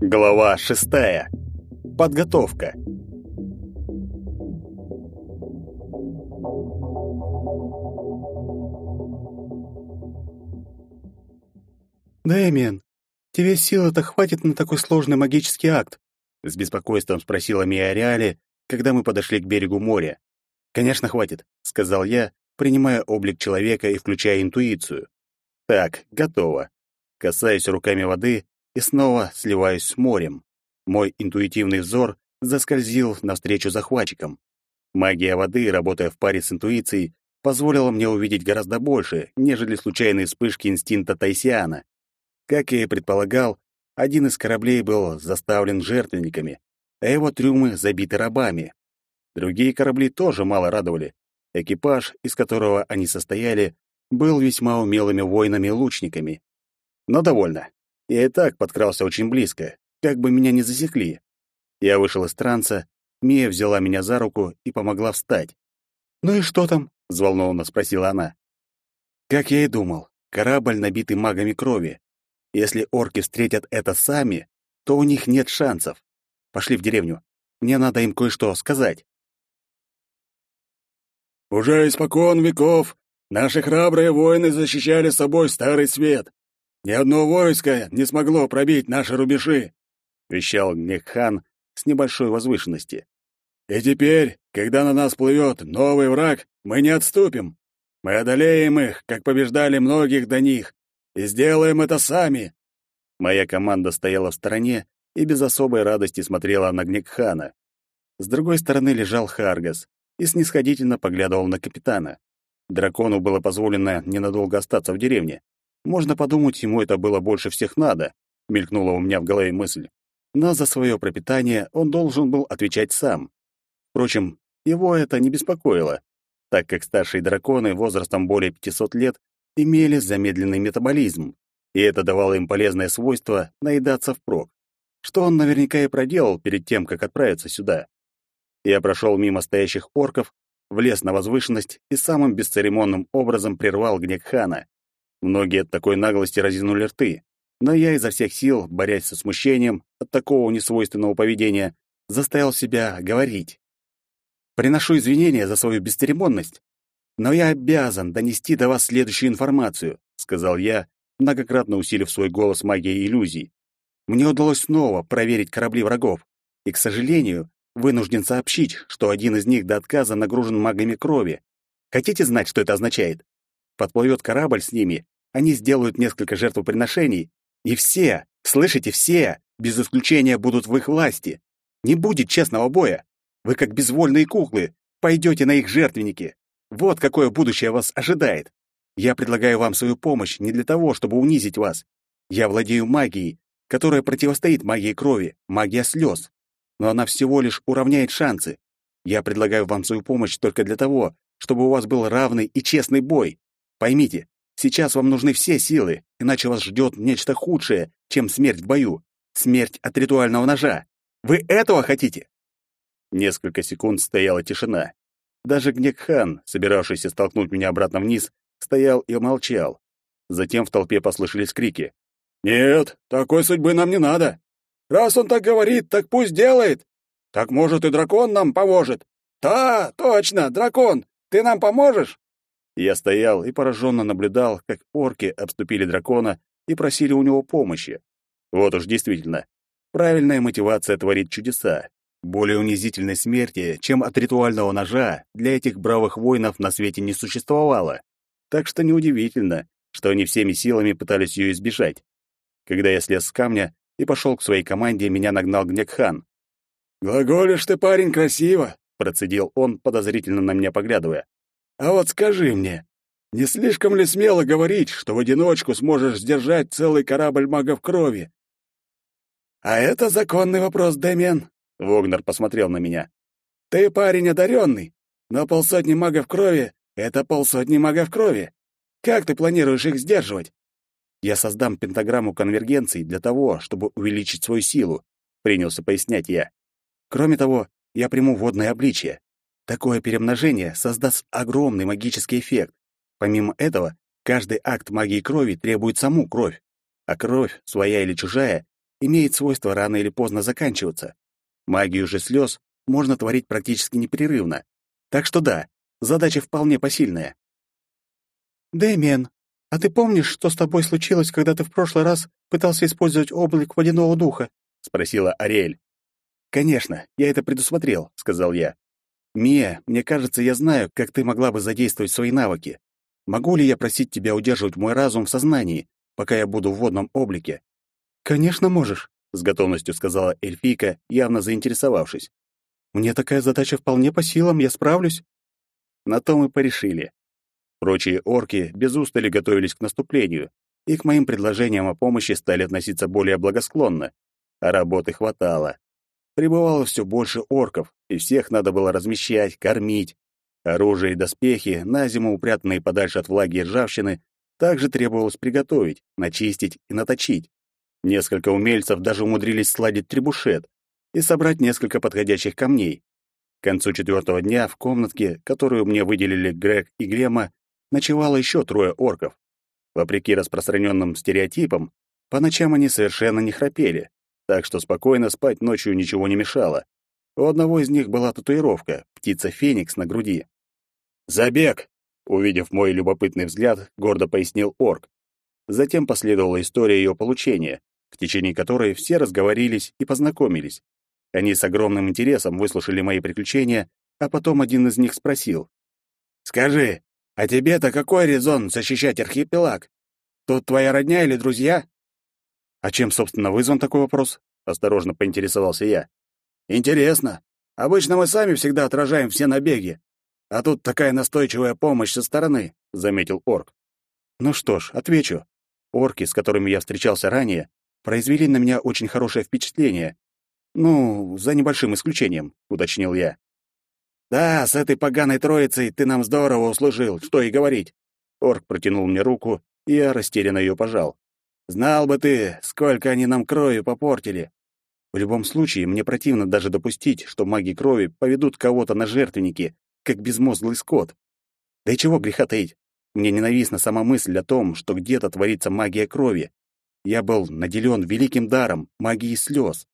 Глава шестая. Подготовка. «Дэмиан, тебе силы-то хватит на такой сложный магический акт?» — с беспокойством спросила Мия Реале, когда мы подошли к берегу моря. «Конечно, хватит», — сказал я, принимая облик человека и включая интуицию. «Так, готово. Касаюсь руками воды и снова сливаюсь с морем. Мой интуитивный взор заскользил навстречу захватчикам. Магия воды, работая в паре с интуицией, позволила мне увидеть гораздо больше, нежели случайные вспышки инстинкта Тайсиана. Как я и предполагал, один из кораблей был заставлен жертвенниками, а его трюмы забиты рабами. Другие корабли тоже мало радовали. Экипаж, из которого они состояли, был весьма умелыми воинами-лучниками. Но довольно. Я и так подкрался очень близко, как бы меня не засекли. Я вышел из транса, Мия взяла меня за руку и помогла встать. «Ну и что там?» — взволнованно спросила она. Как я и думал, корабль, набитый магами крови. Если орки встретят это сами, то у них нет шансов. Пошли в деревню. Мне надо им кое-что сказать. Уже испокон веков наши храбрые воины защищали собой старый свет. Ни одно войско не смогло пробить наши рубежи, вещал Гнекхан с небольшой возвышенности. И теперь, когда на нас плывет новый враг, мы не отступим. Мы одолеем их, как побеждали многих до них, и сделаем это сами. Моя команда стояла в стороне и без особой радости смотрела на Гнекхана. С другой стороны лежал Харгас и снисходительно поглядывал на капитана. Дракону было позволено ненадолго остаться в деревне. Можно подумать, ему это было больше всех надо, мелькнула у меня в голове мысль. Но за свое пропитание он должен был отвечать сам. Впрочем, его это не беспокоило, так как старшие драконы возрастом более 500 лет имели замедленный метаболизм, и это давало им полезное свойство наедаться впрок, что он наверняка и проделал перед тем, как отправиться сюда. Я прошел мимо стоящих орков, влез на возвышенность и самым бесцеремонным образом прервал гнев хана. Многие от такой наглости разинули рты, но я изо всех сил, борясь со смущением от такого несвойственного поведения, заставил себя говорить. Приношу извинения за свою бесцеремонность, но я обязан донести до вас следующую информацию, сказал я, многократно усилив свой голос магией иллюзий. Мне удалось снова проверить корабли врагов, и, к сожалению, вынужден сообщить, что один из них до отказа нагружен магами крови. Хотите знать, что это означает? Подплывет корабль с ними, они сделают несколько жертвоприношений, и все, слышите, все, без исключения будут в их власти. Не будет честного боя. Вы как безвольные куклы, пойдете на их жертвенники. Вот какое будущее вас ожидает. Я предлагаю вам свою помощь не для того, чтобы унизить вас. Я владею магией, которая противостоит магии крови, магия слез. Но она всего лишь уравняет шансы. Я предлагаю вам свою помощь только для того, чтобы у вас был равный и честный бой. Поймите, сейчас вам нужны все силы, иначе вас ждет нечто худшее, чем смерть в бою. Смерть от ритуального ножа. Вы этого хотите? Несколько секунд стояла тишина. Даже Гнекхан, собиравшийся столкнуть меня обратно вниз, стоял и молчал. Затем в толпе послышались крики. «Нет, такой судьбы нам не надо. Раз он так говорит, так пусть делает. Так, может, и дракон нам поможет. Да, точно, дракон, ты нам поможешь?» Я стоял и пораженно наблюдал, как орки обступили дракона и просили у него помощи. Вот уж действительно, правильная мотивация творит чудеса. Более унизительной смерти, чем от ритуального ножа, для этих бравых воинов на свете не существовало. Так что неудивительно, что они всеми силами пытались ее избежать. Когда я слез с камня и пошел к своей команде, меня нагнал Гнекхан. «Глаголишь ты, парень, красиво!» — процедил он, подозрительно на меня поглядывая. «А вот скажи мне, не слишком ли смело говорить, что в одиночку сможешь сдержать целый корабль магов крови?» «А это законный вопрос, Дэмиан», — Вогнер посмотрел на меня. «Ты парень одаренный, но полсотни магов крови это полсотни магов крови. Как ты планируешь их сдерживать? Я создам пентаграмму конвергенции для того, чтобы увеличить свою силу, принялся пояснять я. Кроме того, я приму водное обличие. Такое перемножение создаст огромный магический эффект. Помимо этого, каждый акт магии крови требует саму кровь, а кровь, своя или чужая, имеет свойство рано или поздно заканчиваться. Магию же слез можно творить практически непрерывно. Так что да, задача вполне посильная. «Дэмиен, а ты помнишь, что с тобой случилось, когда ты в прошлый раз пытался использовать облик водяного духа?» — спросила Ариэль. «Конечно, я это предусмотрел», — сказал я. «Мия, мне кажется, я знаю, как ты могла бы задействовать свои навыки. Могу ли я просить тебя удерживать мой разум в сознании, пока я буду в водном облике?» «Конечно можешь», — с готовностью сказала эльфийка, явно заинтересовавшись. «Мне такая задача вполне по силам, я справлюсь». На то мы порешили. Прочие орки без устали готовились к наступлению, и к моим предложениям о помощи стали относиться более благосклонно, а работы хватало. Прибывало все больше орков, и всех надо было размещать, кормить. Оружие и доспехи, на зиму упрятанные подальше от влаги и ржавчины, также требовалось приготовить, начистить и наточить. Несколько умельцев даже умудрились сладить требушет и собрать несколько подходящих камней. К концу четвертого дня в комнатке, которую мне выделили Грег и Грема, ночевало еще трое орков. Вопреки распространенным стереотипам, по ночам они совершенно не храпели, так что спокойно спать ночью ничего не мешало. У одного из них была татуировка — птица-феникс на груди. «Забег!» — увидев мой любопытный взгляд, гордо пояснил орк. Затем последовала история ее получения, в течение которой все разговорились и познакомились. Они с огромным интересом выслушали мои приключения, а потом один из них спросил. «Скажи, а тебе-то какой резон защищать архипелаг? Тут твоя родня или друзья? А чем, собственно, вызван такой вопрос? Осторожно поинтересовался я. Интересно. Обычно мы сами всегда отражаем все набеги. А тут такая настойчивая помощь со стороны, заметил орк. Ну что ж, отвечу. Орки, с которыми я встречался ранее, произвели на меня очень хорошее впечатление. Ну, за небольшим исключением, уточнил я. «Да, с этой поганой троицей ты нам здорово услужил, что и говорить». Орк протянул мне руку, и я растерянно ее пожал. «Знал бы ты, сколько они нам крови попортили». В любом случае, мне противно даже допустить, что маги крови поведут кого-то на жертвенники, как безмозглый скот. Да и чего греха таить? Мне ненавистна сама мысль о том, что где-то творится магия крови. Я был наделен великим даром, магией слез.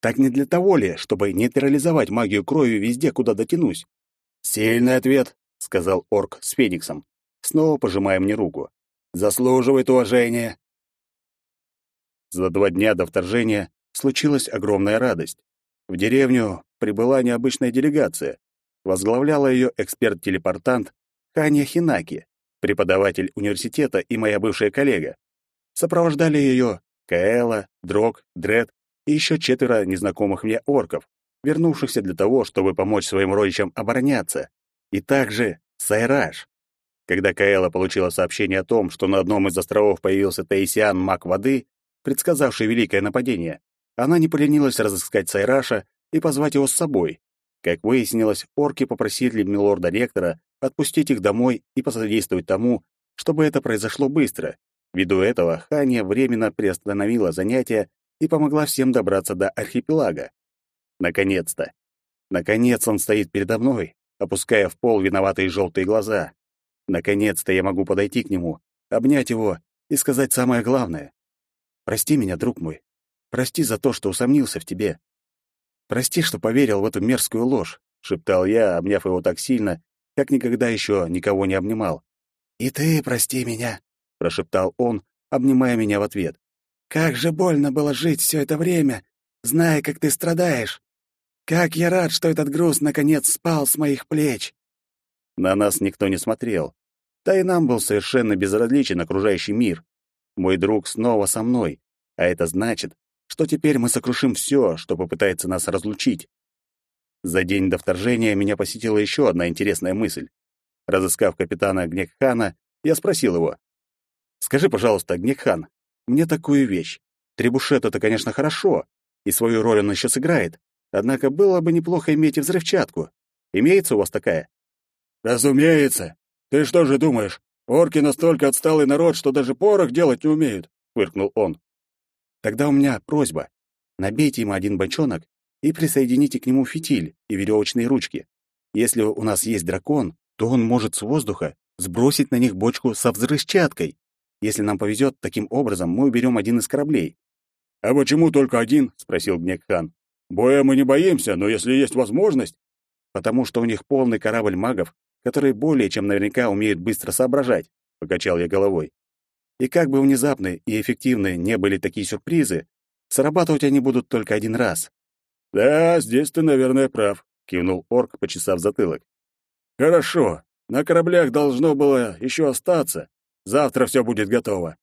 Так не для того ли, чтобы нейтрализовать магию крови везде, куда дотянусь? Сильный ответ, сказал орк с фениксом, снова пожимая мне руку. Заслуживает уважения. За два дня до вторжения случилась огромная радость. В деревню прибыла необычная делегация. Возглавляла ее эксперт-телепортант Ханя Хинаки, преподаватель университета и моя бывшая коллега. Сопровождали ее Каэла, Дрог, Дред и еще четверо незнакомых мне орков, вернувшихся для того, чтобы помочь своим родичам обороняться. И также Сайраж. Когда Каэла получила сообщение о том, что на одном из островов появился Таисиан, маг воды, предсказавший великое нападение, она не поленилась разыскать Сайраша и позвать его с собой. Как выяснилось, орки попросили милорда-ректора отпустить их домой и посодействовать тому, чтобы это произошло быстро. Ввиду этого Ханя временно приостановила занятия и помогла всем добраться до архипелага. Наконец-то. Наконец он стоит передо мной, опуская в пол виноватые желтые глаза. Наконец-то я могу подойти к нему, обнять его и сказать самое главное. Прости меня, друг мой. Прости за то, что усомнился в тебе. Прости, что поверил в эту мерзкую ложь, шептал я, обняв его так сильно, как никогда еще никого не обнимал. И ты прости меня, прошептал он, обнимая меня в ответ. Как же больно было жить все это время, зная, как ты страдаешь. Как я рад, что этот груз наконец спал с моих плеч. На нас никто не смотрел. Да и нам был совершенно безразличен окружающий мир. Мой друг снова со мной, а это значит, что теперь мы сокрушим все, что попытается нас разлучить. За день до вторжения меня посетила еще одна интересная мысль. Разыскав капитана Гнекхана, я спросил его. «Скажи, пожалуйста, Гнекхан, мне такую вещь. Требушет — это, конечно, хорошо, и свою роль он еще сыграет. Однако было бы неплохо иметь и взрывчатку. Имеется у вас такая? Разумеется. Ты что же думаешь, орки настолько отсталый народ, что даже порох делать не умеют? Фыркнул он. Тогда у меня просьба. Набейте ему один бочонок и присоедините к нему фитиль и веревочные ручки. Если у нас есть дракон, то он может с воздуха сбросить на них бочку со взрывчаткой. Если нам повезет, таким образом мы уберем один из кораблей. «А почему только один?» — спросил Гнекхан. «Боя мы не боимся, но если есть возможность...» «Потому что у них полный корабль магов, которые более чем наверняка умеют быстро соображать», — покачал я головой. «И как бы внезапны и эффективны не были такие сюрпризы, срабатывать они будут только один раз». «Да, здесь ты, наверное, прав», — кивнул орк, почесав затылок. «Хорошо. На кораблях должно было еще остаться. Завтра все будет готово.